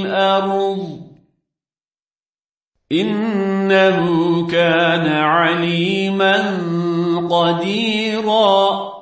الأرض. إنه كان عليما قديرا.